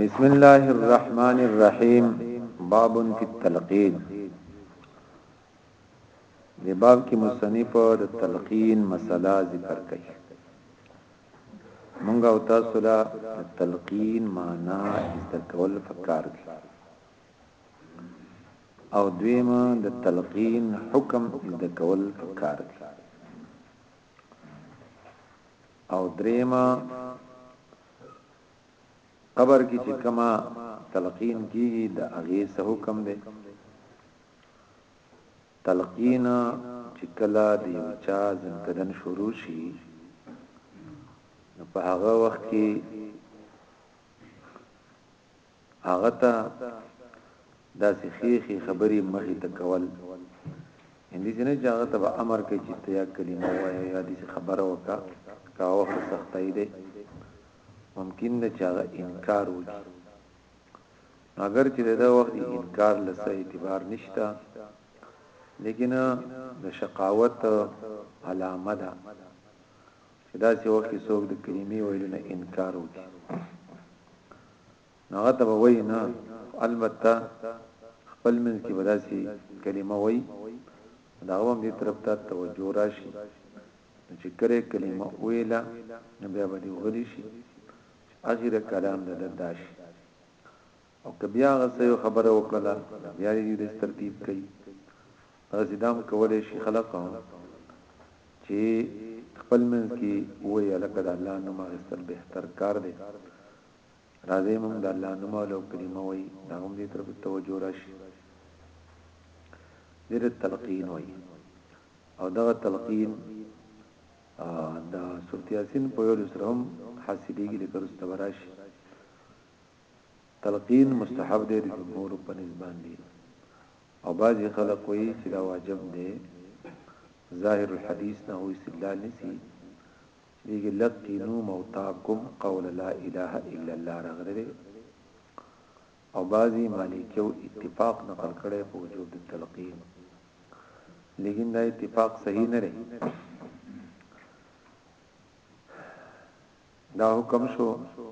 بسم الله الرحمن الرحيم باب في التلقين د باب کې مصنف د تلقين مسله ذکر کړي مونږ او تاسو لا تلقين معنا استکول فکر دي او دویمه د تلقين حکم استکول فکر دي او دریمه قبر کې چې کما تلقین کیږي د هغه سه حکم دی تلقین چې کله د یو چا زنکدن شروع شي په هغه وخت کې هغه ته داسې ښې ښې خبرې مخې ته کول هندي جنې چې هغه ته امر کوي چې تیا کلمه وایي یا دې خبره وکا کا وخت سختای دی ممکن نه چې هغه انکار وکړي اگر چې دا وخت انکار لسه اعتبار نشتا لیکن د شقاوت علامه ده چې داسې وخت کې څوک د کلمې ویلو نه انکار وکړي نو هغه ته به وایي نه البته خپل منځ کې به داسې کلمه وایي دا هم دې طرف ته توجه راشي چې کله کلمه ویلا نو بیا به دې وغلی شي اخر کلام د داش او که بیا هغه څه یو خبره وکړله نو بیا یی ولس ترتیب کوي دغسی دام کولی شي خلک هم چی خپل منځ کی ووایی هلکه د الله نوم اخیستل بهتر کار دی راځی موږ د الله نوم او لو کلمه وایی دا هم دی طرف توجه راشي دیر تلقین وایی او دغه تلقین د سورت یاسین په ویلو سره هم حاصلېږي لکه رسته وراشي تلقين مستحب دی د جمهورو په نزد باندي او بعضي خلک وایي چې دا واجب دی ظاهر الحديث نه استدلال نسی دیگه لقینو موتاکم قول لا اله الا الله راغره او بعضی مالکیو اتفاق نقل کړي په وجوب د تلقین لیکن دا اتفاق صحیح نه لري دا حکم شو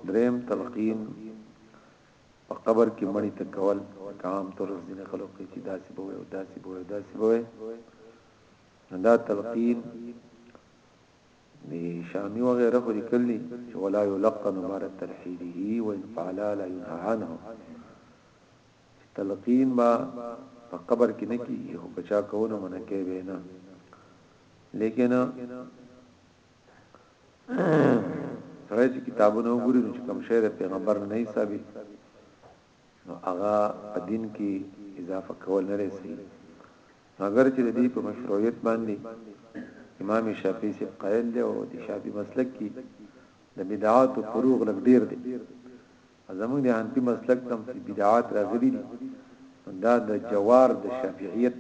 دریم تلقین په قبر کې مړی ته کول کام تر ځینې خلک چې داسې به وي داسې به وي داسې به وي دا تلقین دی شامی و غیره خو لیکلی چې ولا یلقن مبار تلحیده و ان فعل لا ينهى عنه تلقین با په قبر کې نه کیږي او کچا کوونه منکه وینا لیکن سره چې کتابونه وګوري چې کوم شی د پیغمبر نه ثابت نو هغه په دین کې اضافه کول نه رسي مګر چې د دې په مشروعیت باندې امام شافعي سي قائل دی او د شافعي مسلک کې د بدعات او فروغ لګ ډیر دی زمونږ د حنفي مسلک تم چې بدعات راغلي دي دا د جوار د شافعیت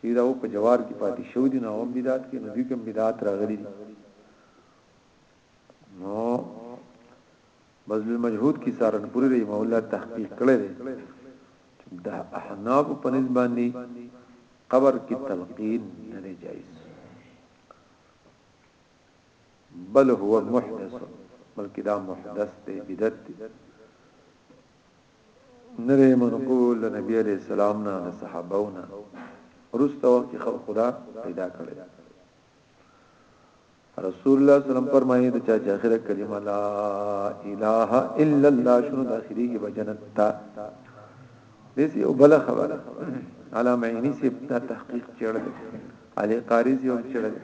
چي دا او په جوار کي پاتي شوي دي نو هغه هم بدعت کوي نو دوی کوم بدعت راغلي دي نو بذل المجهود کی سارن پوری رحم الله تحقیق کړی دی د احناف په نسبت باندې قبر کې تلقین نه جایز بل هو محدث بلکې دا محدث دی بدعت دی نه دی منقول د نبی علیه السلام نه د صحابو نه وروسته وخت کې خلقو دا پیدا کړی ده رسول الله صلی الله علیه وسلم فرمایي د چا چې اخره کلمه لا اله الا الله شنو د اخري کې بجنت تا دې یو بل خبره علامه عینی سی دا تحقیق چړل علی قاری سی هم چړل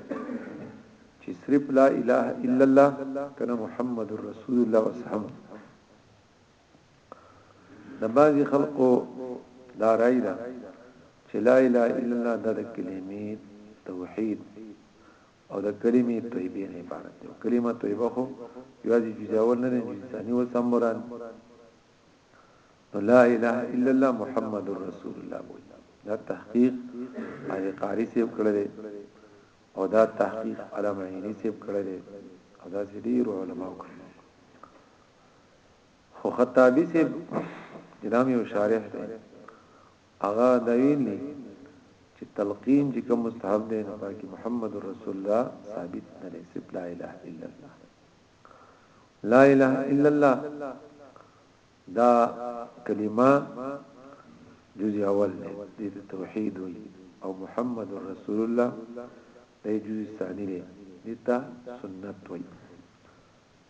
چې صرف لا اله الا الله کنه محمد رسول الله وسلم د بعضی خلقو دا رای ده چې لا اله الا الله د کلمې توحید او د کلمې طیبه نه عبارت دی کلمه طیبه خو یوازې جزاول نه دی انساني او سموران لا اله الا الله محمد رسول الله دا تحقیق علي قاری سیب کړل او دا تحقیق علامه عینی سیب کړل او دا ډیر علماء کړل خو خطابی سیب جنام یو شارح دی هغه دا ویلی چې تلقین چې کوم مستحب دی نو پاکي محمد رسول الله ثابت نه دی صرف لا اله الا الله لا اله الا الله دا کلمه جزء اول دی د توحید وی او محمد رسول الله د جزء ثانی دی دته سنت وی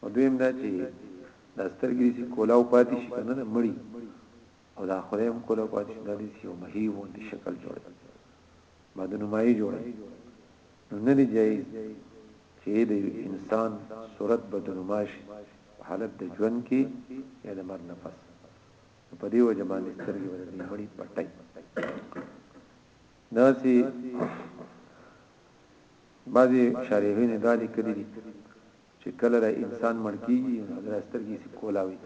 او دویم دا چې دا سترګې چې کولاو پاتې شي کنه نه مړی او دا خدای هم کولاو پاتې شي دا دې یو مهي وندي شکل جوړ بعد نو مایي جوړ نو نه دی جاي چې د انسان صورت بدلماش په حالت د ژوند کې یا د مرګ نفس په دې وجه باندې سترګې ورته مړی پټای داسې بعضې شارحینو دا لیکلي دي چې کله د انسان مړ کیږي نو د سترګې سي کولاوي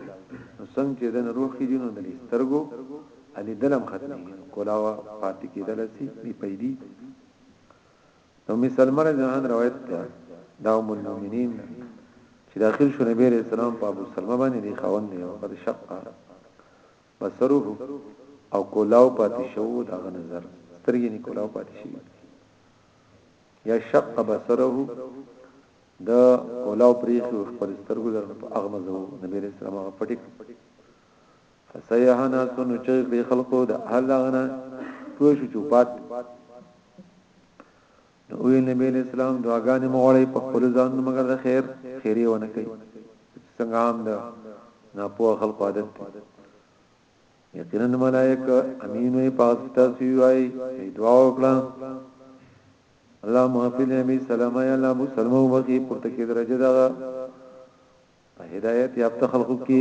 نو څنګه چې د روح کې دي نو د سترګو علي دلم ختمي کولاوا پاتې کېدل سي بي پیدي نو مثال مر جهان روایت ده دا ام المؤمنین چې داخل شو نبی رسول الله په ابو سلمہ باندې دی خاوند دی او قد شقه بصره او کولاو پاتې شو دغه نظر سترګې نه کولاو پاتې شي یا شق بصره د کولاو پریخي او خپل سترګو درنه په اغمزو نبی رسول الله هغه پټک فسيحنا سن چې خلقو د اهل غنا پوه شو چوپات نو وی نبی علیہ السلام دعاګانې مغړی په خپل ځان مگر د خیر خیری ونه کوي څنګه عام ده نه په خلق عادت دی یقینا ملائکه امین وی پاس تاسو وی دعا وکړه اللهم اغفر لي سلام يا الله ابو سلمو بخي پورته کې درجه دا په هدايت یافته خلقو کې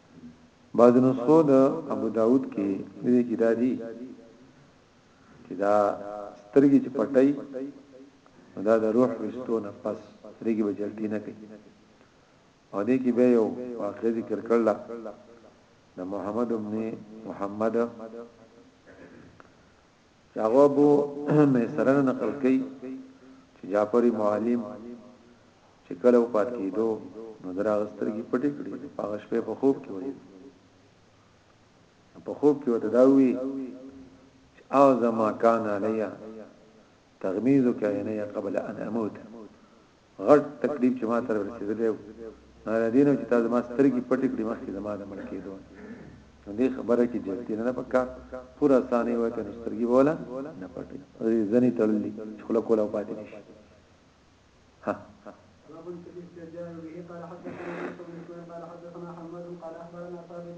بعض نسخو د ابو داود کې دې کې دا دي چې دا سترګې چې پټي دا د روح وستونه پس سترګې به جلتی نه کوي او دې کې به یو واقع ذکر کړل د محمد ابن محمد چې هغه ابو میسره نقل کړي چې جعفری معلم چې کله وفات کیدو نو دراغ سترګې پټې کړې په هغه شپه په خوب کې وایي په خوب کې وته دا وی چې او زما کان علیا تغمیزو کینه قبل ان اموت غټ تکلیف چې ما تر رسیدلی و نه دینو چې تاسو ما سترګې پټې کړې مخکې زما د مړ کېدو نو دې خبره کې جلتی نه پکار پورا ثاني وته نو سترګې بوله نه پټې ځنې تړلې خپل کوله پاتې نشي ها قال حدثنا قال حدثنا حماد قال اخبرنا ثابت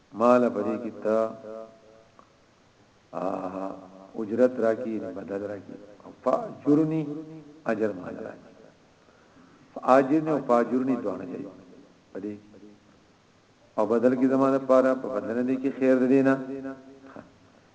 مالا په دې کې ته اجرت راکی نه بدل راکی فاجرنی اجر مال راکی فاجرنی او فاجرنی دوانه جای پدې او بدل کی زمانه پاره په بدل دې کې خیر دینا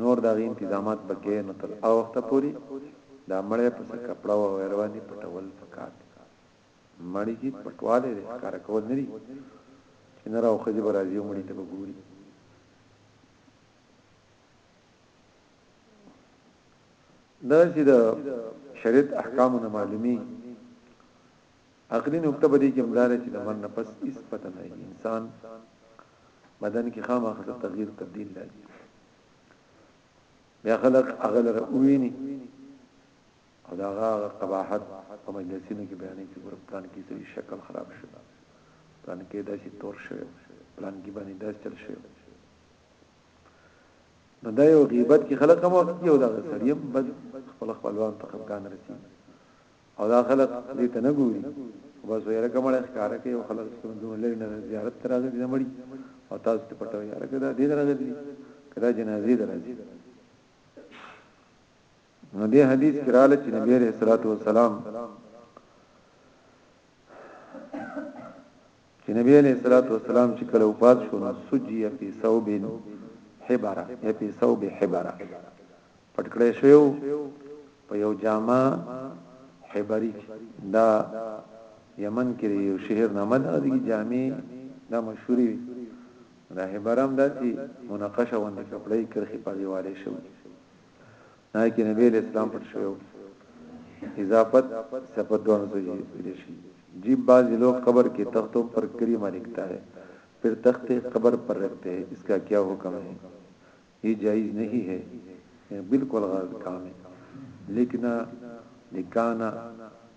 نور د هغې انتظامات به کېې نو تر هغه وخته پورې دا مړی په څه کپړه او غیره باندې پټول پکار دي. مړي کې پټوالی دی، ښکاره کول نه دي چې نر او ښځې به راځي او مړي ته به ګوري. دا چې د شریعت احکامو نه معلومي عقلي نکته په دې کې هم دا ده چې د مرګ نه پس هیڅ پته نه لګي، انسان بدن کې خامخا څه تغییر تبدیل راځي، بیا خلک هغه لره وویني او دا هغه قباحت په مجلسینو کې بیانې چې ګور پلان کې سړي شکل خراب شو پلان کې داسې تور شو پلان کې باندې داس چل شو نو دا یو غیبت کې خلک هم وخت یو دا سړي بس خپل خپلوان ته خپګان رسي او دا خلک دې ته نه ګوري بس وي رقم له ښکار کوي او خلک کوم دون لري نه زیارت تر هغه دې مړي او تاسو ته پټو یار کدا دې درغلي کدا جنازې درځي نو دې حدیث کراله چې نبی رسول الله صلوات و سلام چې نبی علیه الصلاة والسلام چې کله وفات شو نو سجی فی ثوب حبره یا فی ثوب حبره پټکړې شو په یو جامه حبری دا یمن کې یو شهر نامه ده د جامع دا مشهوري دا حبرم داسي مناقشه وند کپړې کرخي په دیواله شو نه کې نبی علیہ السلام پټ شوی اضافت صفت دوه نسو جی شي جی باز لوگ قبر کې تختو پر کری مالکتا ہے پھر تخت قبر پر رکھتے ہیں اس کا کیا حکم ہے یہ جائز نہیں ہے بالکل غلط کام ہے لیکن لکانا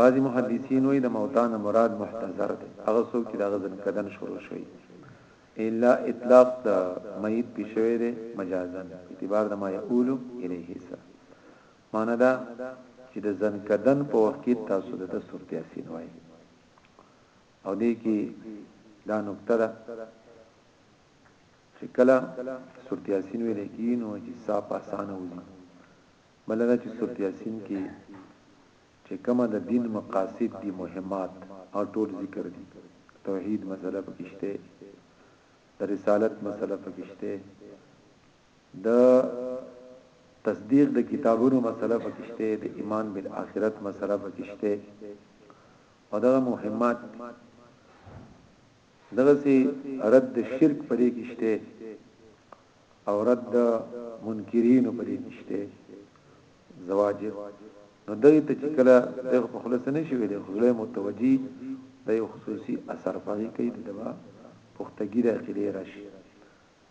بعضي محدثين وايي د موتٰي نه مراد محتضر دی هغه څوک چې د هغه ځنکدن شروع شوی الا اطلاق د ميت پي شوی دی مجازاً په اعتبار د ما يقول اليه سره معنی دا چې د ځنکدن په وخت کې تاسو د سورت ياسين وايي او دې کې دا نقطه ده چې کله سورت یاسین ویل کیږي نو چې صاحب اسانه وځي بله دا چې سورت یاسین کې چې کومه د دین مقاصد دي، مهمات، هغه ټول ذکر دي، د توحید مسئله پکې شته، د رسالت مسئله پکې شته، د تصدیق د کتابونو مسئله پکې شته، د ایمان بالآخرت مسئله پکې شته او دا مهمات دي. دغسې رد د شرک په دې کې شته او رد د منکرینو په دې کې شته زواجر نو دغه ته چې کله دغه په خلاص نه شي ویلې خلای متوجي د یو خصوصي اثر پغې کوي د دوا پختګی د عقیده راشي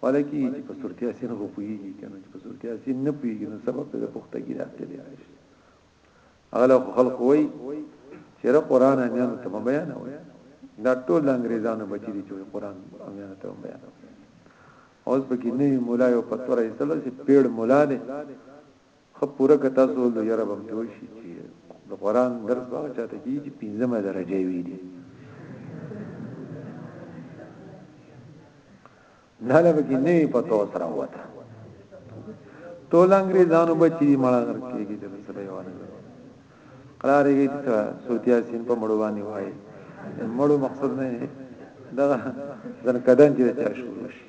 ولکه چې په صورت یاسین غو پویږي کنه چې په صورت یاسین نه پویږي نو سبب د پختګی د عقیده راشي اغله خلق وای چې را قران امیان ته بیان وای دا ټول انګریزانو بچی دي چې قران امیان ته بیان اوس په کې نوی مولا یو پتور ایستل چې پیړ مولا دی خو پوره کته زول یره بم جوړ شي چې د قران درس باغ چاته کی چې پنځمه درجه وی دي ډله به کې نوې پتو سره وته ټول انګريزانو بچي دي مړه غر کېږي د سبا یو نه قرار یې چې سورتیا سین په مړو باندې وای مړو مقصد نه دا ځن کدن چې چا شروع شي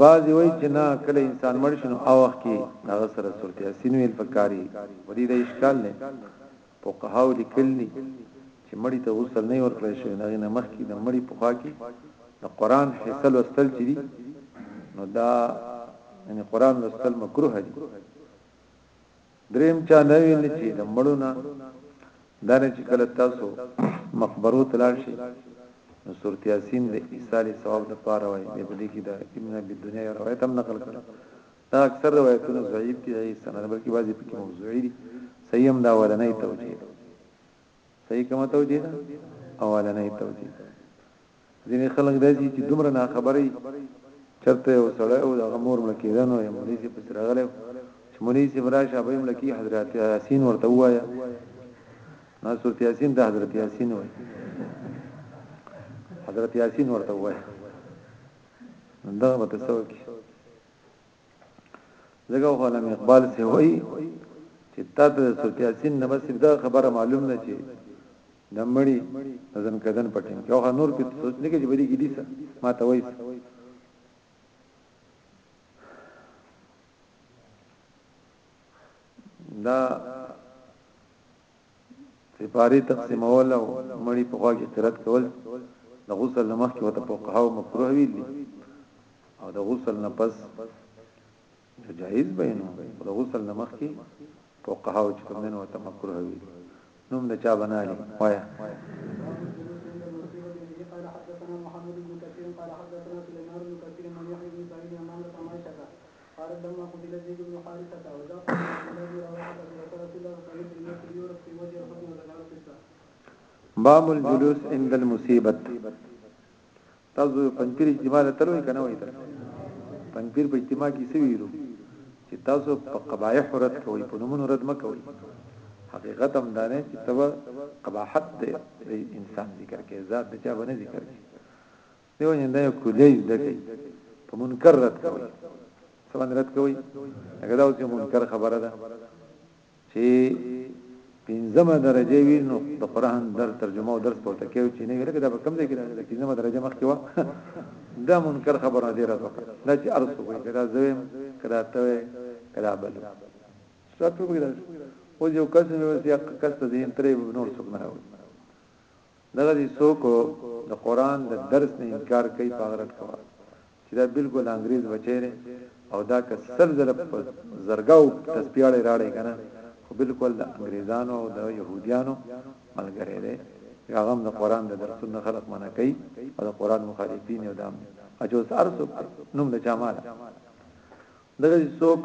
بعضی وای چې نه کله انسان مړ شنو او وخت کې هغه سره سورتیا سین ویل پکاري ودی د اشکال نه فقهاوو لیکلي دي چې مړي ته غسل نه ورکړل شوی نه غنه مخکې د مړي په خوا کې د قران حصل وستل چې دي نو دا یعنی قران وستل مکروه دي دریم چا نه ویل چې د مړو نه دا نه چې کله تاسو مقبره ته لاړ شئ نو سورۃ یاسین د ایصال ثواب لپاره وایي د دې کې د ابن ابي دنیا روایت هم نقل کړ دا اکثر روایتونه ضعیف دي صحیح سند بلکې بعضی پکې موضوعي دي صحیح هم دا ولنۍ توجیه ده صحیح کومه توجیه ده اولنۍ توجیه ده ځینې خلک داسي چې دومره نه خبري چرته یو سړی او دغه مور ملکی دنو یا مولوی سی پس راغله چې مولوی سی براشه به ملکی حضرت یاسین ورته وایا نو سورت یاسین د حضرت یاسین وای حضرت یاسین ورته وایا دا به تاسو کې زګه خو علم اقبال سی وای چې تاسو د سوتیاسین نه بس دا خبره معلوم نه چی د مړی ځن کدن پټین یو نور په سوچ نه کې چې بری کې دي ما ته وایي دا سپارې تقسیمول او مړی په خوا کې قرات کول د غسل نه مخکې وته فقهاو مکروه ویل دي او د غسل نه پس جایز بینو د غسل نه مخکې فقهاو چې کوم نه وته مکروه ویل نوم د چا بنالي وایا قالت لما قتل زيد بن حارثة وجاء قوم عبد الله بن رواحة فذكر رسول الله صلى الله عليه وسلم في المسجد يورث في وجه الحزن وذكر القصة باب الجلوس عند المصيبت تاسو پنځیر اجتماع ته تلوي کنه وای تاسو پنځیر په اجتماع کې څه ویلو چې تاسو په قبایح رد کوي په نمونه رد مکوي حقیقت هم دا نه چې تبا قباحت د انسان ذکر کې ذات د چا باندې ذکر کې دیو جن دا یو کلی زده کوي په منکر رد کوي سبحان رد کوي هغه دا چې منکر خبره ده چې پنځمه درجه وی نو د قران در ترجمه او درس پورته کیو چې نه ویل کېدا په کم ځای کې راځي پنځمه درجه مخ کې وا دا منکر خبره نه دی راځه دا چې ارس کوي کدا زویم کدا ته کدا بل څه په وګړه او یو کس مې وسیا کس ته دین ترې نور څوک نه راوړي دغه دي څوک د قران د درس نه انکار کوي په هغه رټ کوه چې دا بالکل انګريز بچی دی او دا که سل ځله په زرګاو تسبياړې راړې کنه خو بالکل د انګريزانو او د يهوديانو ملګری دی هغه هم د قران د درسونو خلق منع کوي او د قران مخالفین او دام اجو سر سو نوم د چا مال دغه څوک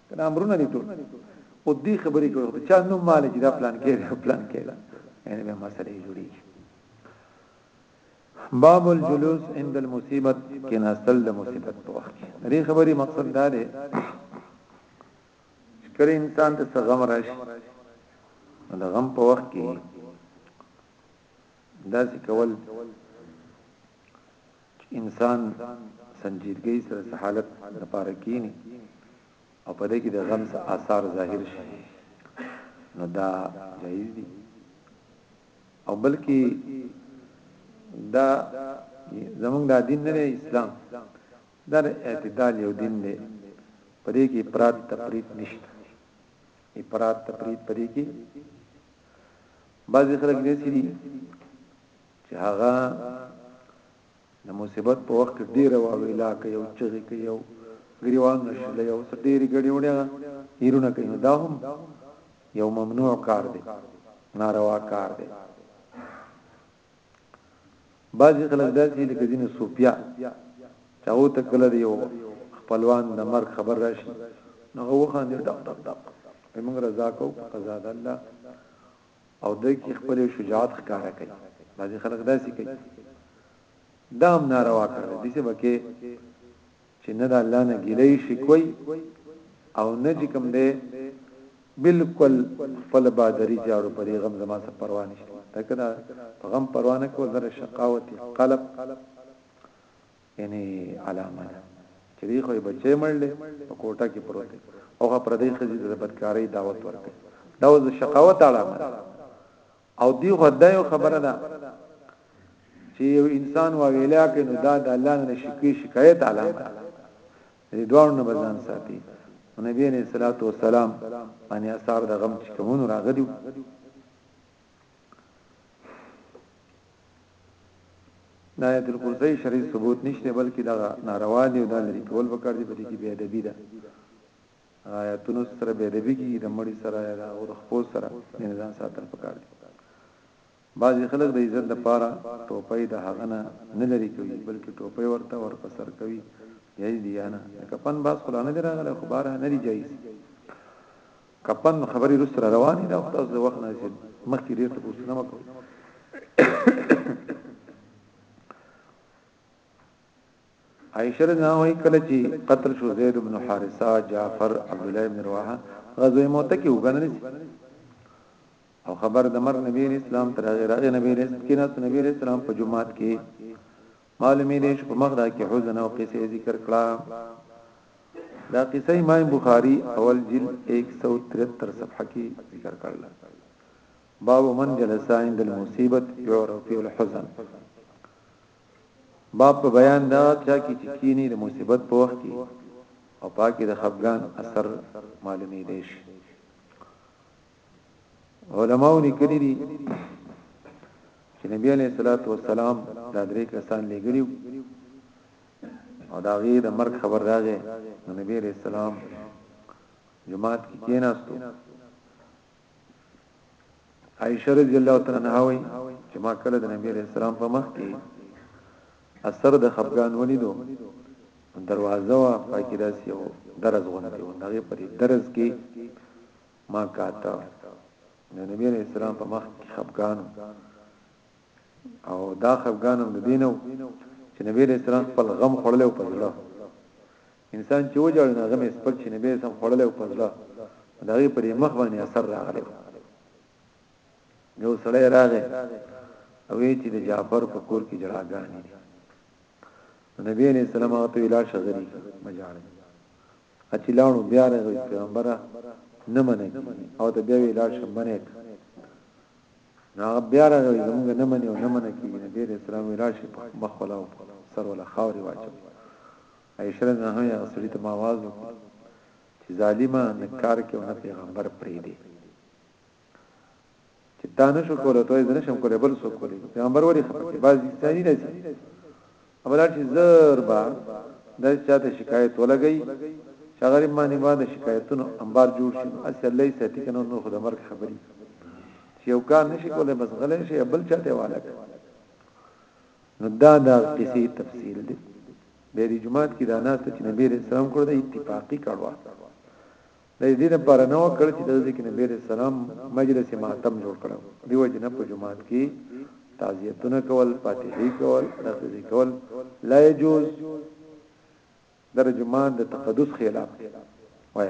کنه امرونه دي ټول او دې خبرې جوړه کړه چا نو مال چې دا پلان کې دا پلان کې یعنی به مسلې جوړي باب الجلوس عند المصیبت کې ناستل د مصیبت په وخت کې دې خبرې مقصد دا دی چې کله انسان ته غم راشي د غم په وخت کې دا څه کول چې انسان سنجیدګۍ سره څه حالت لپاره کینی او په دې کې د غم څه آثار ظاهر شي نو دا جایز دي او بلکې دا زمونږ د دین نه اسلام دا اعتدال یو دین دی په دې کې افراط تفریط نشته افراط تفریط په دې کې بعضی خلک دې سړي چې هغه د مصیبت په وخت کې ډیره واویلا کوي او چغې کوي او ګریوان نشله یو څه ډیرې ګړې وړې هیرونه کوي دا هم یو ممنوع کار دی ناروا کار دی بعضی خلک داسې لکه دین صوفیا چې او ته کله دی یو خپلوان د مرګ خبر راشي نو هغه وخاندې ډق ډق ډق موږ رضا کو قضا د الله او دوی کې خپل شجاعت ښکارا کوي بعضي خلک داسې کوي دا هم ناروا کړل دي چې بکه چې نه د الله نه ګیلې شي کوي او نه چې کوم دی بالکل خپل بادری جارو پرې غم زما څه پروا نشته دا کدا غم پروا نه کو زره شقاوت قلب یعنی علامه ده چې دی خو یې بچی مړ دی په کوټه کې پروت دی او هغه پردی خزي د بدکارۍ دعوت ورکړي دا اوس د شقاوت علامه ده او دی خو دا یو خبره ده چې یو انسان وا ویلا کې نو دا د الله نه شکوي شکایت علامه ده دې دوه نه بزان ساتي نبی علیہ الصلوۃ والسلام باندې اثر د غم چې کومو راغلی دا آیت الکرسی شرعي ثبوت نشته بلکې دا ناروا دی او دا لري کول وکړ دی په دې کې بی ادبی ده آیاتونو سره بی ادبی کې د مړي سره دا او د خپل سره د نظام ساتل پکار دي بعضی خلک د عزت د پاره ټوپۍ د هغه نه نه لري کوي بلکې ټوپۍ ورته ور په سر کوي یی دی نه کپن باز خلانه دی راغله خو بار نه دی جایز کپن خبري رس را رواني دا تاسو د وخت نه چې مخکې ډیر ته پوښتنه وکړو عائشه رضی الله عنها کله چې قتل شو زید بن حارثه جعفر عبد الله بن رواحه غزوه موته کې وګڼل او خبر د مر نبی اسلام تر هغه راغی نبی اسلام کې ناس نبی اسلام په جمعات کې معلومه دي چې په مخ دا کې حزن او قصې ذکر کړه دا قصه امام بخاری اول جلد 173 صفحه کې ذکر کړل باب من جلس عند المصیبت يعرف فی الحزن باب په بیان دا چا کې چې کینی د مصیبت په وخت کې او پاکي د خفقان اثر معلومې دي شي علماو لیکلي دي چې نبی علیہ الصلوۃ والسلام دا درې کسان لګري او دا غي د مرګ خبر راغې نو نبی علیہ السلام جماعت کې کېناستو عائشہ رضی الله تعالی عنها وایي چې ما کله د نبی علیہ السلام په مخ کې اثر د خفقان ولیدو دروازه وا پاکی داسې یو درز غونډه و هغه په درز کې ما کاته د نبی علیہ السلام په مخ کې خفګان او دا خفګان هم د دینو چې نبی علیہ السلام خپل غم خړلې او پزړه انسان چې وجړ نه غم سپک چې نبی سم خړلې او پزړه دا غي پر مخ باندې اثر راغلی یو سړی راغی او چې د جعفر په کور کې جړاګانی نبی علیہ السلام هغه ته ویلا شغری مجاړ هغه چی لاړو بیا رغی پیغمبره نه منه کیږي او ته بیا وی لاړ شم منه ک نو هغه بیا راغی زمونږ نه منه او نه منه کیږي نبی رسول الله وی لاړ شي په مخ ولا او سر ولا خاوري واچو عائشہ رضی الله عنها سړی ته ما आवाज وکړ چې ظالما نکار کې او نه پیغمبر پرې دی چې تا نه شو کولای ته زنه شم کولای بل څوک کولای پیغمبر وری خبرې باز دي ثاني راځي اوبلار چې زربا د چاته شکایت ولګي چې غریب باندې باندې شکایتونو انبار جوړ شي اصل لې ساتي کنه نو خدای مرګ خبري چې یو کار نشي کولای بس غلې شي بل چاته والا نو دا دا کیسې تفصیل دی د دې جماعت کې دا ناس چې نبی رسول الله کړو د اتفاقی کړوا د دې لپاره نه وکړ چې د ذکر نبی علیه السلام مجلس ماتم جوړ کړو دیو جن په جماعت کې تعزیتونه کول فاتحه کول نقض کول لا يجوز در جماعت د تقدس خلاف وای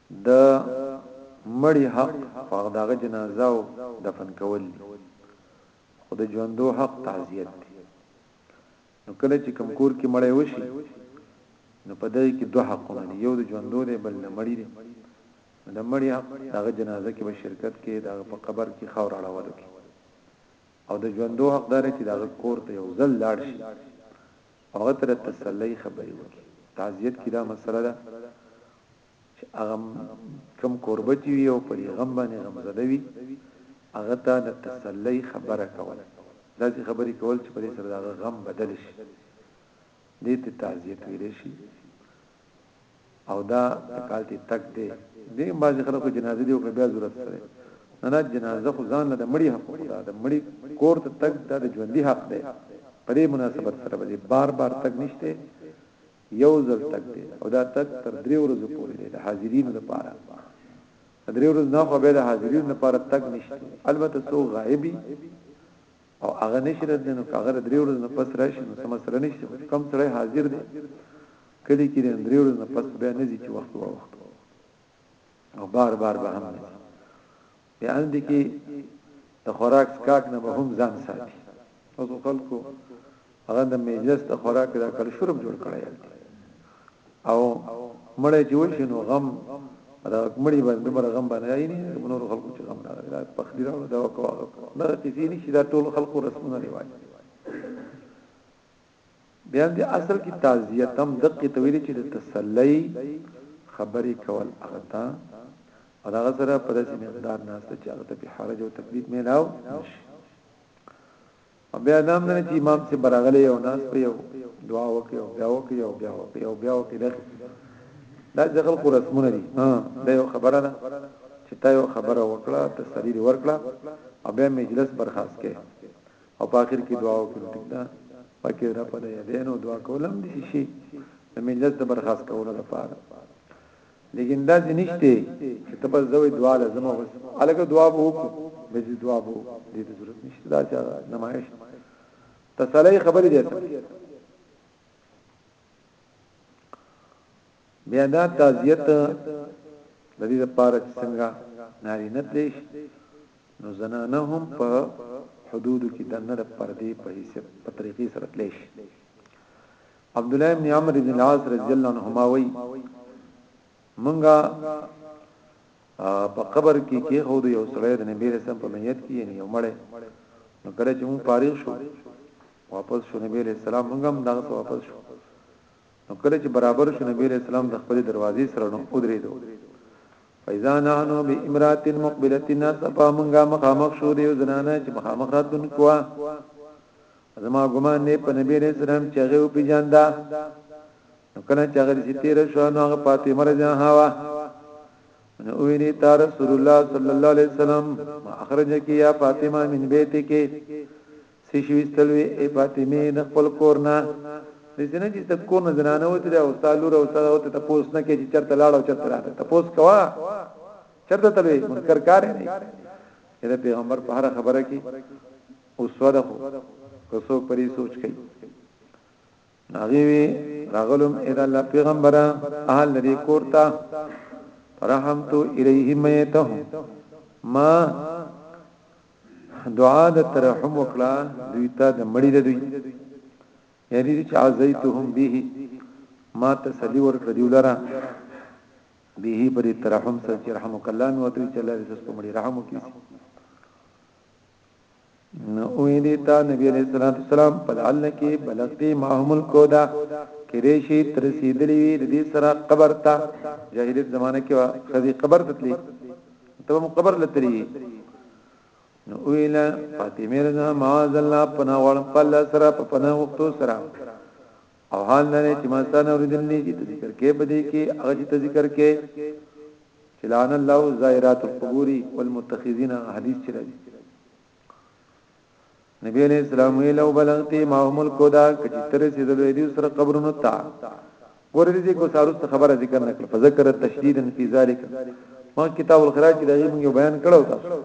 د مړي حق خو هغه د هغه جنازه او دفن کول دي خو د ژوندو حق تعزیت دی نو کله چې کم کور کې مړی وشي نو په دغه کې دوه حقونه دي یو د ژوندو دی بل د مړي دی د مړی حق دغه جنازه کې به شرکت کې د په قبر کې خاور اړولو کې او د ژوندو حق دار چې دغه کور ته یو ځل لاړ شي هغه تر تسلی خبرې وکړي تعزیت کې دا مسله ده چې هغه کوم کوربه چې وي او په دې غم باندې غمزده وي هغه ته د تسلی خبره کول داسې خبرې کول چې په دې سره دغه غم بدل شي دې ته تعزیت ویل شي او دا کال ته تک دی دې باز خلکو جنازه دی او بیا ضرورت سره نه نه جنازه خو ځان له مړي حق خدا د مړي کور ته تک د ژوندۍ حق دی په دې مناسبت سره به بار بار تک نشته یو ځل تګ دی او دا تګ تر درې ورځو پورې دی د حاضرینو لپاره درې ورځې نه خو به د حاضرینو لپاره تګ نشته البته څو غایبی او هغه نشي راتلی نو هغه درې ورځې نه پس راشي نو سم سره نشته کم سره حاضر دی کلی کې درې ورځې نه پس به نه ځي چې وخت وخت او بار بار به هم په اند کې د خوراک سکاک نه به هم ځان ساتي او خلکو هغه د مجلس د خوراک د کل شرب جوړ کړی او مړی چې وشي نو غم دا مړی باندې دومره غم باندې راځي نه نور خلکو چې غم راغلی دا پخلی راو دا وکوا دا کیسې نشي دا ټول خلکو رسمونه ریواج بیا دې اصل کې تعزیه تم دقې ته ویل چې د تسلی خبرې کول هغه ته او دا غسره په داسې مقدار ناشته چې هغه ته په حرج او تکلیف میلاو نشي او بیا دا نه چې امام سي براغله یو ناس په یو دعا وکي او بیا وکي او بیا وکي او بیا وکي دا دا ځکه خو رسمونه دي ها دا یو خبره ده چې تا یو خبره وکړه ته سړي ورکړه او بیا مجلس برخاست کې او په اخر کې دعا وکړو ټیک ده پکې را په دې دین او دعا کولم دي شي د مجلس د برخاست کولو لپاره لیکن دا نشته چې ته بس زوی دعا لازم او بس الګه دعا به وکړو به دې دعا به دې ضرورت نشته دا چې نمایش تسلی خبرې دي بیا دا تعزیت د دې لپاره چې څنګه ناری نه تلیش نو زنانه هم په حدودو کې د نه پردې په حیثیت په طریقې سره تلیش عبد الله بن عمرو بن العاص رضی الله عنهما وی منګه په قبر کې کې خو د یو سړی د نبی رسول په میت کې یعنی یو مړی نو کله چې مون فارغ شو واپس شو نبی علیہ السلام موږ هم دغه سره واپس شو نو کله چې برابر شو نبی علیہ السلام د خپل دروازې سره نو ودرېدو فاذا نحنو بامرات مقبله الناس فمنغا مخامخ شو دیو زنانه چې مخامخ راتون کوا زما ګمان نه په نبی علیہ السلام چې هغه په جاندا نو کله چې هغه چې تیر شو نو هغه فاطمه رضی الله عنها نو ویلی تا رسول الله صلی الله علیه وسلم ما اخرجکی یا فاطمه من بیتک څه شي وستل وي ای فاطمه د خپل کور نه د سینې چې ست کور نه زنانه وتی دا استاد لور او سره وته تاسو نه کې چې چرته لاړ او چرته راته تاسو کوا چرته تلوي منکر کار نه دا پیغمبر په هر خبره کې او سوده خو کوڅو پرې سوچ کوي ناغي وی راغلم اذا الله پیغمبره اهل لري کورتا رحمت الیه میته ما دعا د ترحم وکړه دوی ته د مړی د دوی یعنی چې عزیتهم به ما تسلی ورکړه دی ولره به پر ترحم سره چې رحم وکړه نو ته چې الله دې سست مړی رحم وکړي نو وې دې تا نبی علیہ الصلوۃ والسلام په لعل کې بلغتی ماهم الکودا کریشی تر سیدلی دې سره قبر ته جاهلیت زمانہ کې خزي قبر ته تلی ته هم قبر لتري نو ویلا فاطمه رضا معاذ الله پنا وړ په الله سره په پنا وختو سره او حال نه چې ما ستانه اوریدلې چې ذکر کې بده کې هغه چې ذکر کې چلان الله زائرات القبور والمتخذین حدیث چرای نبی علیہ السلام ویلو بلغتی ما هم الکودا کچی تر سیدلو دی سر قبرونو تا ورته دې کو ساروست خبره ذکر نکړه فذكر تشديدا في ذلك ما کتاب الخراج کې دغه موږ بیان کړو تاسو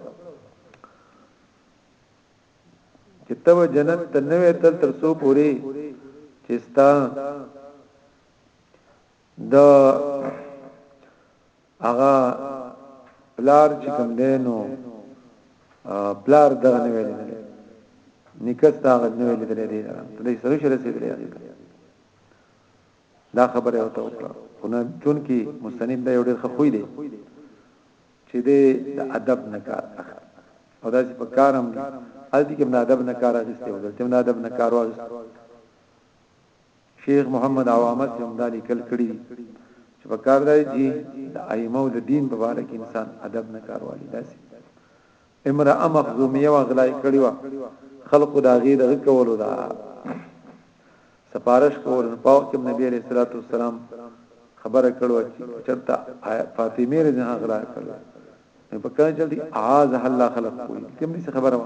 چې تب جنت ته نوې تل تر سو پوری چې ستا د هغه پلار چې کوم دی نو پلار دغه نه ویل دی نکاح دا غد نه ویل درې دی ته دې سره شر سي درې دا خبره او ته وکړه خو نه چون کې مستند دا یو ډېر خوې دی چې دې د ادب نه کار اخلي او دا چې په کارم دي هلته کې د ادب نه کار اخیسته او دلته د ادب نه کار واغسته شیخ محمد عوامه صاحب دا لیکل کړي دي چې په کار دی چې د ائمه او د دین په اړه کې انسان ادب نه کاروالي داسي امرأه مخزومیه واغلای کړي وا خلق دا غي د کولو دا سفارش کول په وخت کې نبی عليه الصلاه والسلام خبره کړو چې چرته فاطمه رضی الله غلا کړل په کله چې اعاذ الله خلق کوي کوم دې خبره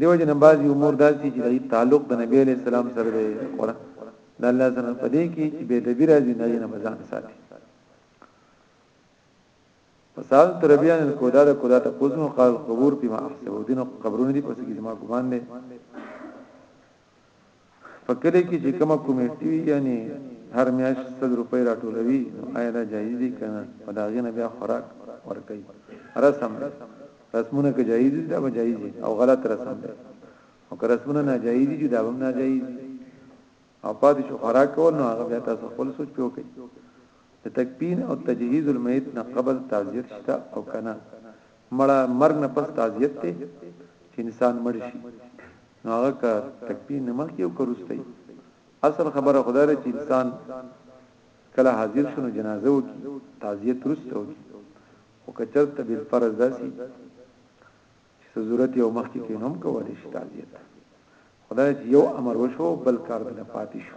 دیو جن بعضی امور داسي چې د تعلق د نبی علی السلام سره دی قرآن د الله سره په دې کې چې به د بیر ازي نه نه مزان ساتي فسال تربیان الکودا د کودا ته پوزنو قال قبور په ما احسبو دین قبرونه دي پس کې ما ګمان دي په کلي کې چې کومه کمېټي وي یعنی هر میاشت سل روپۍ راټولوي نو ایا دا جایز دي که نه او د هغې نه بیا خوراک ورکوي رسم دی رسمونه که جایز دي دا به جایز وي او غلط رسم دی او که رسمونه ناجایز دي دا به ناجایز دي او پاتې شو خوراک کول نو هغه بیا تاسو خپل سوچ پیو کوي د تکفین او تجهیز المیت نه قبل تعزیت شته او کنه مړه مرګ نه پس تعزیت ته چې انسان مړ شي نو هغه که تکبیر نه مخکې او که وروسته اصل خبره خو دا ده چې انسان کله حاضر شونه جنازه وکي تعزیت وروسته وکي خو که چرته بل فرض داسي چې ضرورت یو مخکې کې نوم کولای شي تعزیت خدای چې یو امر وشو بل کار بنه پاتې شو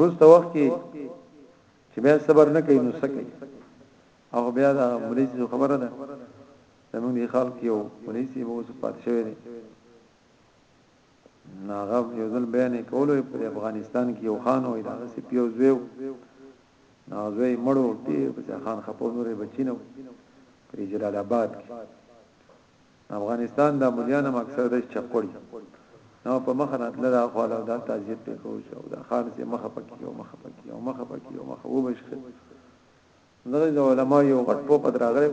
روسته وخت کې چې بیا صبر نه کوي نو سکه او بیا دا مولوی څه خبره ده زمونږ دی خلک یو مولوی څه وو څه پات شوی دی ناغه یو ځل بیان کولو په افغانستان کې یو خان وای دا سی پیو زویو نازوی مړو تی په خان خپو نورې بچینو په جلال آباد کې افغانستان دا مليان هم اکثر د چکوړي نو په مخه راتله دا خواله دا تعزیت په کوو چې دا خان سي مخه پکې او مخه پکې او مخه پکې او مخه وبشخ دغه د علماء یو غټ په پد راغره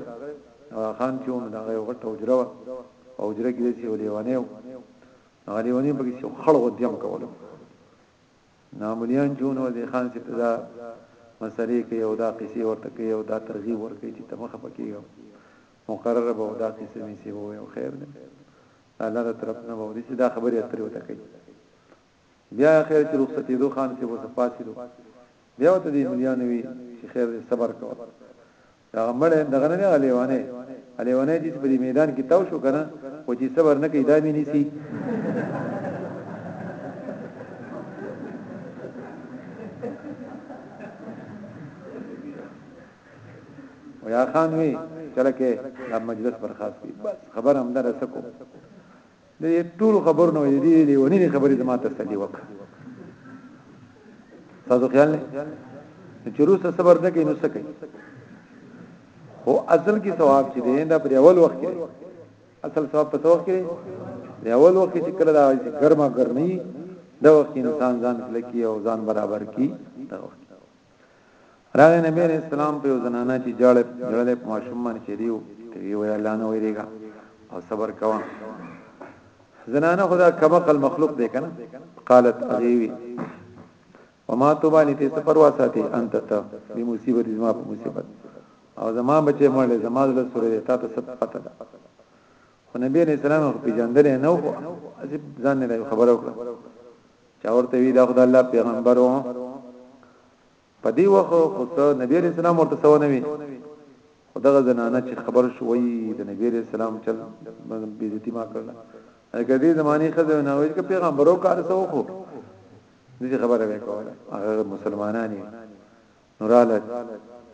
خان چې ونه دا یو غټ حجره وا او حجره کې چې ولېونه و هغه لیونه پکې چې خړو دیم کول ناملیان جون ور دي خان چې دا مسلې کې یو دا قصې ورته کې یو دا ترغیب ورکې چې تمخه پکې یو مقرره به دا قصه می سی وو یو خیر دی الله د طرف نه ووري چې دا خبرې اترې وته کوي بیا خیر چې رخصتې دوه خان سی وو صفاتی دو بیا ته دې مليانو وی چې خیر دې صبر کوه دا مړ دغه نه غلې وانه علي ونه دې په میدان کې تاو شو کنه او چې صبر نه کوي دا مې نيسي او یا خان وی چلکه دا مجلس برخاست کی بس خبر هم در سکو د ټول خبر نو دی دی ونی دی خبرې زما تسلی وک تاسو خیال نه چې روس صبر نه کوي نو څه کوي خو اصل کې ثواب چې دی دا پر اول وخت کې اصل ثواب په وخت کې دی اول وخت چې کله دا ګرما ګرمي دا وخت انسان ځان لکی او ځان برابر کی دا وخت راغی نبی علیہ السلام په زنانا چې جړل جړل په ماشوم باندې چې دیو ته وی وی الله نه ویریګا او صبر کوا زنانا خدا کما قل مخلوق دی کنه قالت اغیوی وما توبانی ته سفر واساته انت ته به مصیبت زما په مصیبت او زما بچي مړ زما د سورې تا ته ست پته ده خو نبی علیہ السلام په جندل نه وو ځان نه خبرو کړو چا ورته وی دا خدای الله پیغمبر و په دی وخت خو ته نبی علیہ السلام ورته سو نه وی خدغه زنانه چې خبر شوې د نبی علیہ السلام چل بیزتی ما کړل هغه دې زمانی خزه نه وایي چې پیغمبرو کار سو خو دې خبره وکړه هغه مسلمانانی نوراله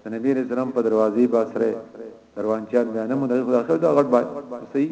د نبی رسول الله په دروازې باسره دروانچان بیان مو دغه خدا خو دا غټ بای صحیح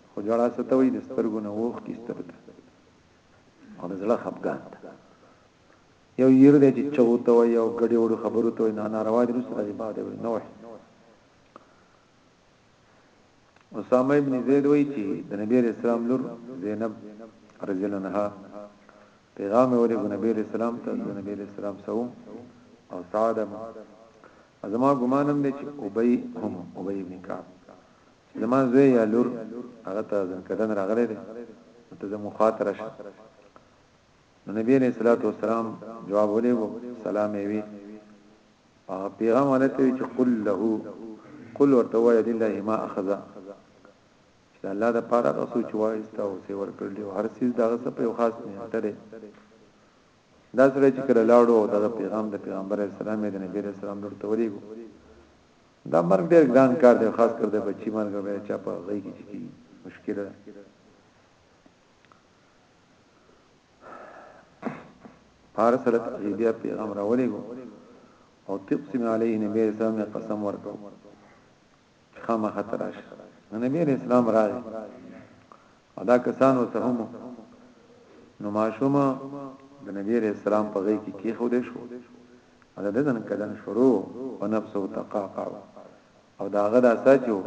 خو جړا څه ته وایي د سترګو نه اوښکې ایستلو ته او د زړه خپګان ته یو ير دی چې چغو ته وایي او ګډې وړو خبرو ته وایي نه ناروا دي رسول الله باب دی وایي نوح اسامه ابن زید وایي چې د نبی رسول الله لور زینب رضی الله عنها پیغام ورې نبی رسول الله ته د نبی رسول الله سو او سعادم ازما ګمانم دی چې ابي هم ابي ابن کعب چې زما زوی یا لور هغه ته ځنکدن راغلی دی ته زه مخاطره شم نو نبی علیہ الصلوۃ والسلام جواب ولېګو سلام یې وی او پیغام ولته چې قل له قل ورته وای لله ما اخذ چې الله د پاره غسو چې وایستا او سی ورکړل او هر سیز دغه څه په خاص نه تړي دا سره چې کله لاړو دغه پیغام د پیغمبر اسلام د نبی اسلام ورته ولېګو دا مرګ ډیر ګران کار دی خاص کر د بچی مرګ به چا په غی کې چکی مشکل ده پار سره تغیبیا پیغام راولې گو او تقسم علیه نبی اسلام نه قسم ورکو خامہ خطراش نبی اسلام راغی او دا کسان ورته هم وو، نو ماشوم د نبي علیه السلام په غېږ کې کېښودل شو او د ده ځنکدن شروع و، ونفسه تقعقع، او د هغه دا ساه چې و،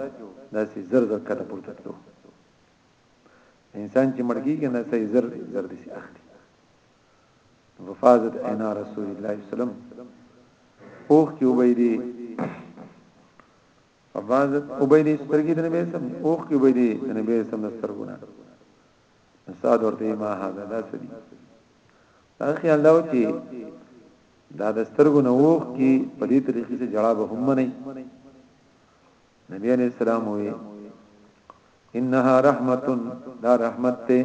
داسې زر زر کښته پورته تلو، انسان چې مړ کېږي، دا ساه یې زر زر داسې اخلي. وفاضت عینا رسول الله صلی الله علیه وسلم، اوښکې وبهېدې فباز عبیدی سترګې د نبی سم اوخ کې عبیدی د نبی سم سترګونه استاد ورته ما هاذا دا سدي دا خیال دا و چې دا د سترګو نه وښ کی په دې طریقې سره جړا به هم نه نبی علیہ السلام وی انها رحمت دا رحمت ته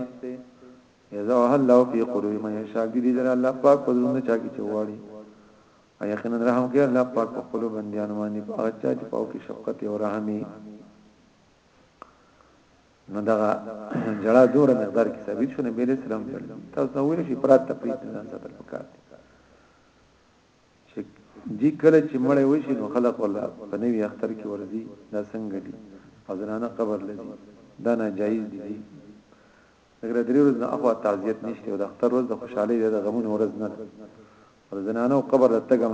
یذوه الله فی قلوب من یشاء دې در الله پاک په دونه چا کی چواړي او یقینا رحمګار الله پاک په خپلو بندیانو باندې په هغه چا چې په هغو کې شفقت او رحم وي نو دغه جړا دوره مقدار کې ثابت شو نبی رسول الله جل تاسو نو ویل شي پرات تفریط ځان ساتل پکار دي چې دې کله چې مړ وشي نو خلق ولا په نوی اختر کې ورځي دا څنګه دي حضرانه قبر لذي دا ناجایز دي اگر درې ورځې نه اخوا تعزیت نشته او د اختر ورځ د خوشحالي د غمونو ورځ نه او د زنانو قبر ته تګ هم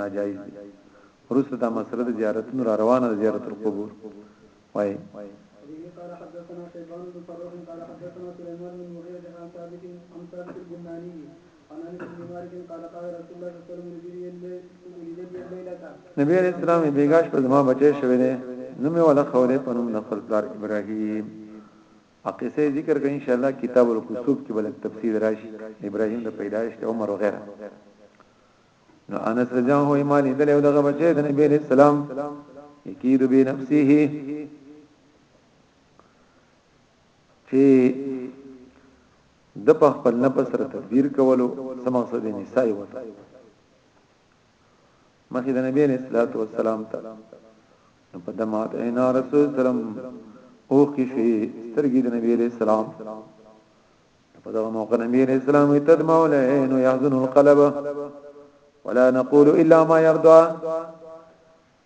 ناجایز دی وروسته دا مسله د زیارتونو را روانه ده زیارت القبور وایي وبه قال حدثنا شيبان بن فروح قال حدثنا سليمان بن مغيرة عن ثابت عن ثابت البناني عن انس بن مالك قال قال رسول الله صلى الله عليه وسلم لجدي الليلة نبی علیہ السلام بیگاش په زما بچی شوی دی نو مې ولا خوله په نوم د خپل پلار ابراهیم او قصه یې ذکر کړه انشاءالله کتاب الکسوف کې به لږ تفصیل راشي ابراهیم د پیدایش د عمر وغیره نو انس رضی الله عنه ایمان دې له دغه بچی د نبی علیہ السلام یکید به نفسه چې د په خپل نفس سره تدبیر کولو سم مقصد نساء وته مخې د نبی علیہ الصلوۃ والسلام ته نو په دمات عینا رسول سلام او کې شي سترګې د نبی علیہ السلام په دغه موقع نبی علیہ السلام تدمع العين يحزن القلب ولا نقول الا ما يرضى